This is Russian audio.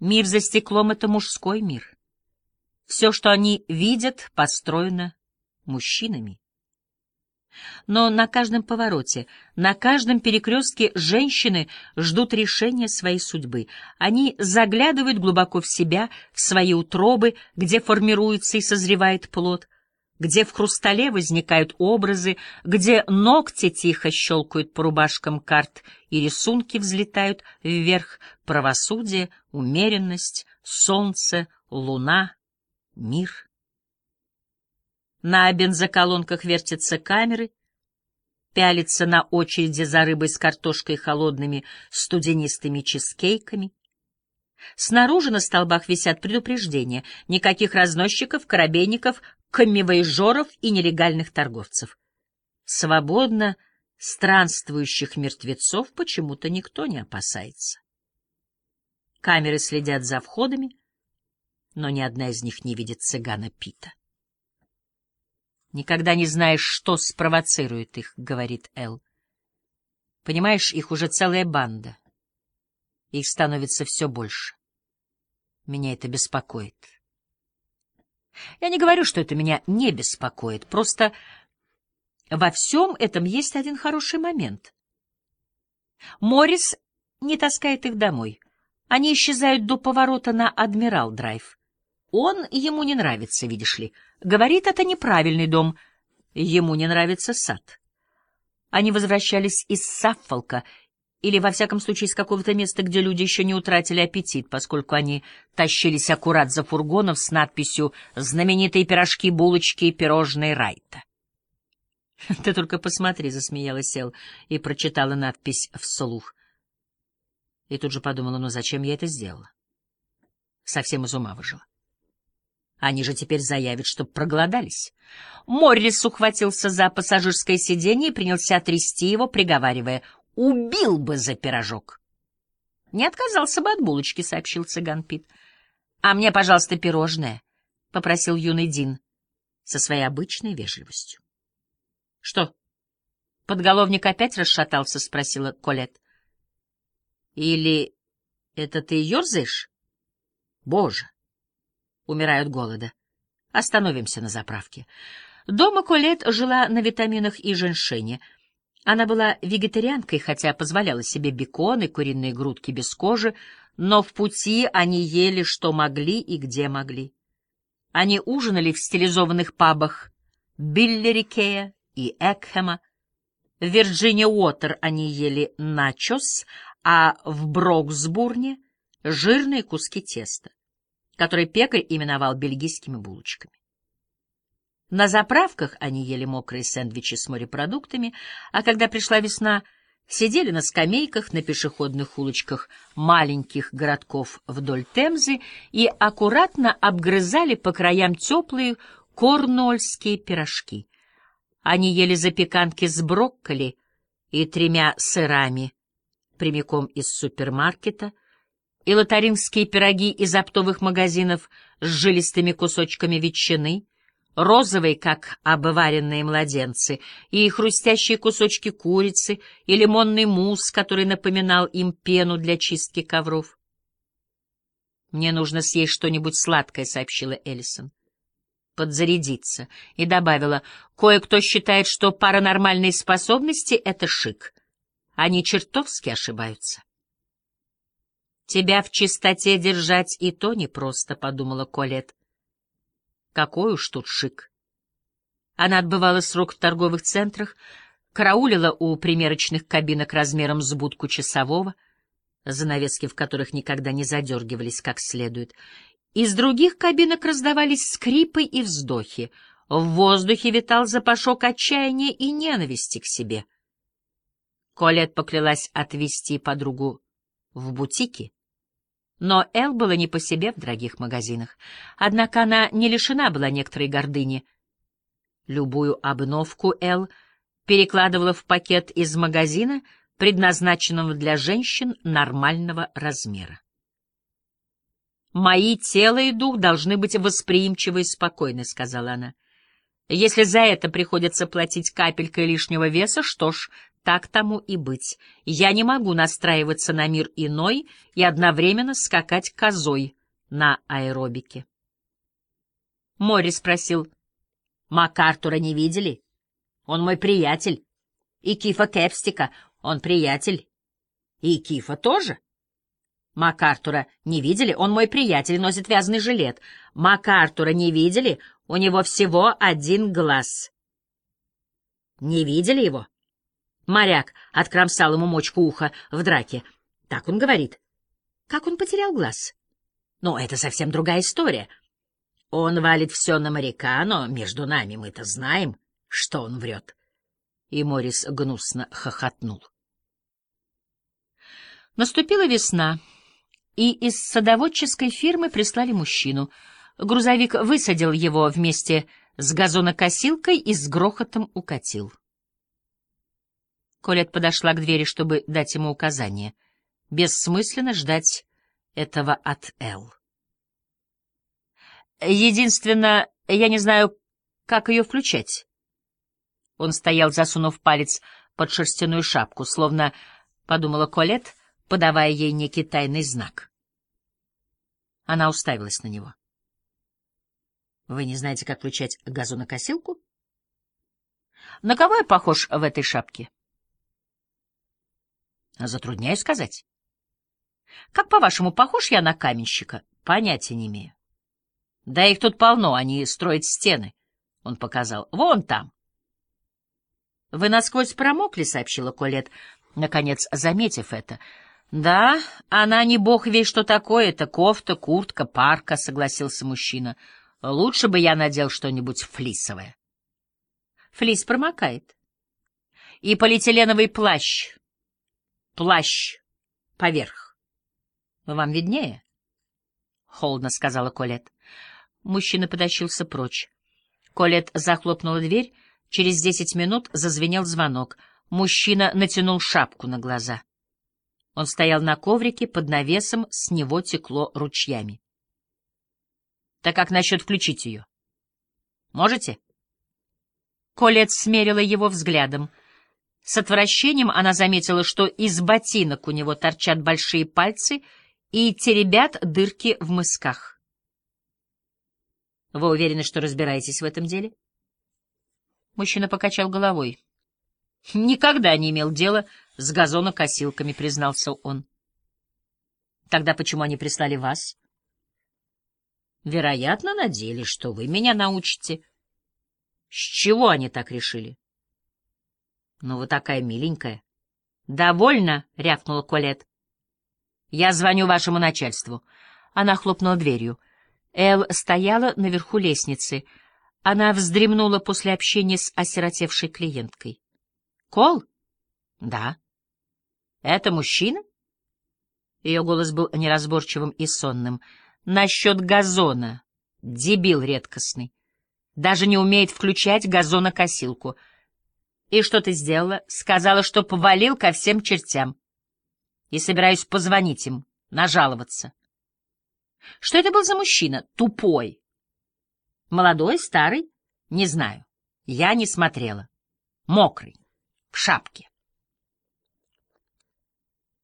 Мир за стеклом — это мужской мир. Все, что они видят, построено мужчинами. Но на каждом повороте, на каждом перекрестке женщины ждут решения своей судьбы. Они заглядывают глубоко в себя, в свои утробы, где формируется и созревает плод, где в хрустале возникают образы, где ногти тихо щелкают по рубашкам карт и рисунки взлетают вверх, правосудие, умеренность, солнце, луна, мир. На бензоколонках вертятся камеры, пялятся на очереди за рыбой с картошкой холодными студенистыми чизкейками. Снаружи на столбах висят предупреждения. Никаких разносчиков, корабейников, камевоежоров и нелегальных торговцев. Свободно странствующих мертвецов почему-то никто не опасается. Камеры следят за входами, но ни одна из них не видит цыгана Пита. Никогда не знаешь, что спровоцирует их, — говорит Эл. Понимаешь, их уже целая банда. Их становится все больше. Меня это беспокоит. Я не говорю, что это меня не беспокоит, просто во всем этом есть один хороший момент. Моррис не таскает их домой. Они исчезают до поворота на Адмирал-драйв. Он ему не нравится, видишь ли. Говорит, это неправильный дом. Ему не нравится сад. Они возвращались из Саффолка, или, во всяком случае, из какого-то места, где люди еще не утратили аппетит, поскольку они тащились аккурат за фургоном с надписью «Знаменитые пирожки, булочки и пирожные Райта». «Ты только посмотри», — засмеялась Эл и прочитала надпись вслух. И тут же подумала, ну зачем я это сделала? Совсем из ума выжила. Они же теперь заявят, что проголодались. Моррис ухватился за пассажирское сиденье и принялся трясти его, приговаривая, «Убил бы за пирожок!» «Не отказался бы от булочки», — сообщил цыган Пит. «А мне, пожалуйста, пирожное», — попросил юный Дин со своей обычной вежливостью. «Что, подголовник опять расшатался?» — спросила Колет. «Или это ты ерзаешь?» «Боже!» умирают голода. Остановимся на заправке. Дома Колет жила на витаминах и женьшене. Она была вегетарианкой, хотя позволяла себе бекон и куриные грудки без кожи, но в пути они ели, что могли и где могли. Они ужинали в стилизованных пабах Биллерикея и Экхема. В Вирджиния Уотер они ели начос, а в Броксбурне — жирные куски теста который пекарь именовал бельгийскими булочками. На заправках они ели мокрые сэндвичи с морепродуктами, а когда пришла весна, сидели на скамейках на пешеходных улочках маленьких городков вдоль Темзы и аккуратно обгрызали по краям теплые корнуольские пирожки. Они ели запеканки с брокколи и тремя сырами прямиком из супермаркета — и лотарингские пироги из оптовых магазинов с жилистыми кусочками ветчины, розовые, как обваренные младенцы, и хрустящие кусочки курицы, и лимонный мусс, который напоминал им пену для чистки ковров. «Мне нужно съесть что-нибудь сладкое», — сообщила Эллисон. «Подзарядиться». И добавила, «Кое-кто считает, что паранормальные способности — это шик. Они чертовски ошибаются». Тебя в чистоте держать и то непросто, — подумала Колет. Какой уж тут шик. Она отбывала срок в торговых центрах, караулила у примерочных кабинок размером с будку часового, занавески в которых никогда не задергивались как следует. Из других кабинок раздавались скрипы и вздохи. В воздухе витал запашок отчаяния и ненависти к себе. Колет поклялась отвезти подругу в бутики, но Эл было не по себе в дорогих магазинах. Однако она не лишена была некоторой гордыни. Любую обновку Эл перекладывала в пакет из магазина, предназначенного для женщин нормального размера. «Мои тело и дух должны быть восприимчивы и спокойны», — сказала она. «Если за это приходится платить капелькой лишнего веса, что ж, Так тому и быть. Я не могу настраиваться на мир иной и одновременно скакать козой на аэробике. Мори спросил, «МакАртура не видели? Он мой приятель. И Кифа Кепстика, он приятель. И Кифа тоже?» МакАртура не видели? Он мой приятель, носит вязаный жилет. МакАртура не видели? У него всего один глаз. Не видели его? Моряк откромсал ему мочку уха в драке. Так он говорит. Как он потерял глаз? Но это совсем другая история. Он валит все на моряка, но между нами мы-то знаем, что он врет. И Морис гнусно хохотнул. Наступила весна, и из садоводческой фирмы прислали мужчину. Грузовик высадил его вместе с газонокосилкой и с грохотом укатил. Колет подошла к двери, чтобы дать ему указание. Бессмысленно ждать этого от Эл. Единственное, я не знаю, как ее включать. Он стоял, засунув палец под шерстяную шапку, словно, подумала Колет, подавая ей некий тайный знак. Она уставилась на него. — Вы не знаете, как включать газонокосилку? — На кого я похож в этой шапке? — Затрудняюсь сказать. — Как, по-вашему, похож я на каменщика? — Понятия не имею. — Да их тут полно, они строят стены, — он показал. — Вон там. — Вы насквозь промокли, — сообщила Колет, наконец заметив это. — Да, она не бог весь что такое, это кофта, куртка, парка, — согласился мужчина. — Лучше бы я надел что-нибудь флисовое. Флис промокает. И полиэтиленовый плащ. Плащ поверх. Вам виднее? — холодно сказала Колет. Мужчина подащился прочь. Колет захлопнула дверь. Через десять минут зазвенел звонок. Мужчина натянул шапку на глаза. Он стоял на коврике под навесом, с него текло ручьями. — Так как насчет включить ее? — Можете? Колет смерила его взглядом. С отвращением она заметила, что из ботинок у него торчат большие пальцы и теребят дырки в мысках. — Вы уверены, что разбираетесь в этом деле? Мужчина покачал головой. — Никогда не имел дела с газонокосилками, признался он. Тогда почему они прислали вас? Вероятно, надеялись, что вы меня научите. С чего они так решили? Ну, вы такая миленькая. Довольно, рявкнула Колет. Я звоню вашему начальству. Она хлопнула дверью. Эл стояла наверху лестницы. Она вздремнула после общения с осиротевшей клиенткой. Кол? Да. Это мужчина? Ее голос был неразборчивым и сонным. Насчет газона. Дебил редкостный. Даже не умеет включать газонокосилку. И что ты сделала? Сказала, что повалил ко всем чертям. И собираюсь позвонить им, нажаловаться. Что это был за мужчина? Тупой. Молодой, старый? Не знаю. Я не смотрела. Мокрый. В шапке.